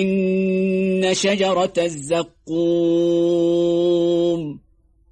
إن شجرة الزقوم